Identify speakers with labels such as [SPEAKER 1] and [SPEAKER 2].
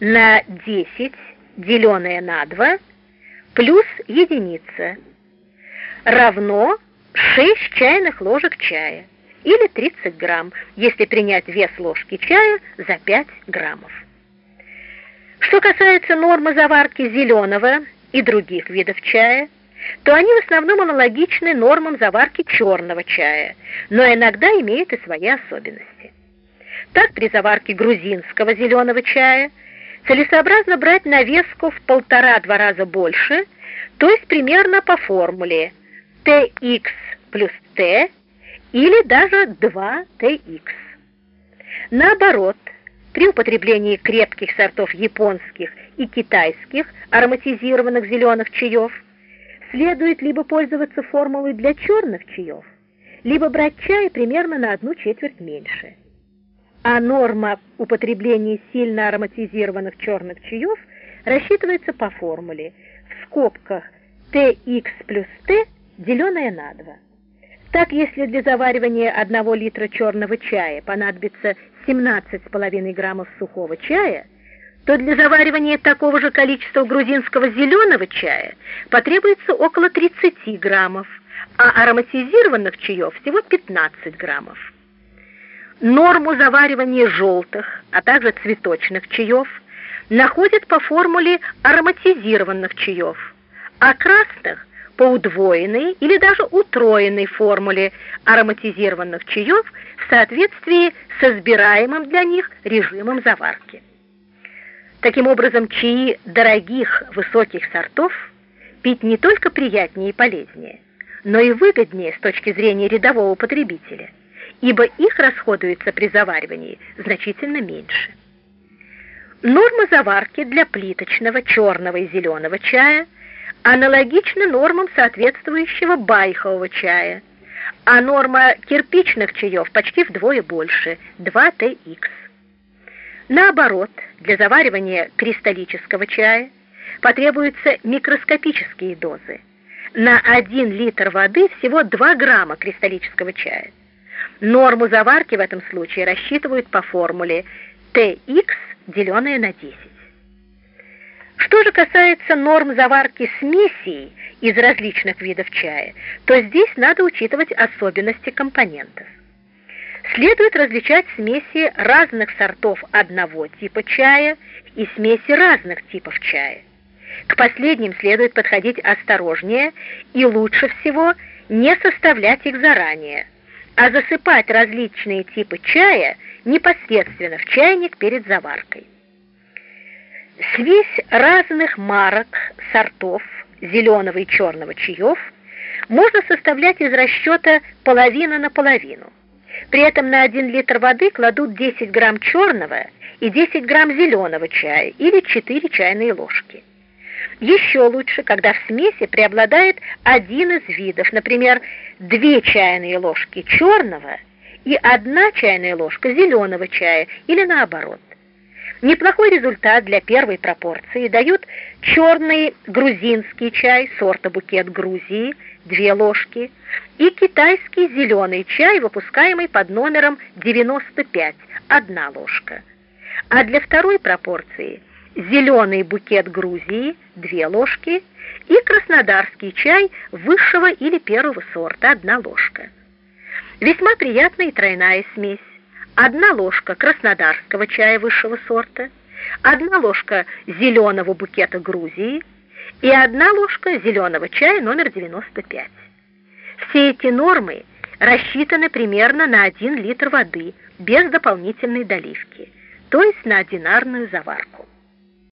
[SPEAKER 1] на 10, деленное на 2, плюс единица, равно 6 чайных ложек чая или 30 грамм, если принять вес ложки чая за 5 граммов. Что касается нормы заварки зеленого и других видов чая, то они в основном аналогичны нормам заварки черного чая, но иногда имеют и свои особенности. Так при заварке грузинского зеленого чая целесообразно брать навеску в полтора-два раза больше, то есть примерно по формуле Tx плюс T или даже 2Tx. Наоборот, при употреблении крепких сортов японских и китайских ароматизированных зеленых чаев следует либо пользоваться формулой для черных чаев, либо брать чай примерно на одну четверть меньше а норма употребления сильно ароматизированных черных чаев рассчитывается по формуле в скобках Tx плюс T, деленное на 2. Так, если для заваривания 1 литра черного чая понадобится 17,5 граммов сухого чая, то для заваривания такого же количества грузинского зеленого чая потребуется около 30 граммов, а ароматизированных чаев всего 15 граммов. Норму заваривания желтых, а также цветочных чаев находят по формуле ароматизированных чаев, а красных по удвоенной или даже утроенной формуле ароматизированных чаев в соответствии со сбираемым для них режимом заварки. Таким образом, чаи дорогих высоких сортов пить не только приятнее и полезнее, но и выгоднее с точки зрения рядового потребителя – ибо их расходуется при заваривании значительно меньше. Норма заварки для плиточного черного и зеленого чая аналогична нормам соответствующего байхового чая, а норма кирпичных чаев почти вдвое больше – 2Tx. Наоборот, для заваривания кристаллического чая потребуются микроскопические дозы. На 1 литр воды всего 2 грамма кристаллического чая. Норму заварки в этом случае рассчитывают по формуле Tx, деленное на 10. Что же касается норм заварки смесей из различных видов чая, то здесь надо учитывать особенности компонентов. Следует различать смеси разных сортов одного типа чая и смеси разных типов чая. К последним следует подходить осторожнее и лучше всего не составлять их заранее, а засыпать различные типы чая непосредственно в чайник перед заваркой. Смесь разных марок, сортов, зеленого и черного чаев можно составлять из расчета половина на половину. При этом на 1 литр воды кладут 10 грамм черного и 10 грамм зеленого чая или 4 чайные ложки. Еще лучше, когда в смеси преобладает один из видов, например, две чайные ложки черного и одна чайная ложка зеленого чая или наоборот. Неплохой результат для первой пропорции дают черный грузинский чай сорта букет Грузии, две ложки, и китайский зеленый чай, выпускаемый под номером 95, одна ложка. А для второй пропорции – зеленый букет Грузии, две ложки, и краснодарский чай высшего или первого сорта, одна ложка. Весьма приятная и тройная смесь. Одна ложка краснодарского чая высшего сорта, одна ложка зеленого букета Грузии и одна ложка зеленого чая номер 95. Все эти нормы рассчитаны примерно на 1 литр воды без дополнительной доливки, то есть на одинарную заварку.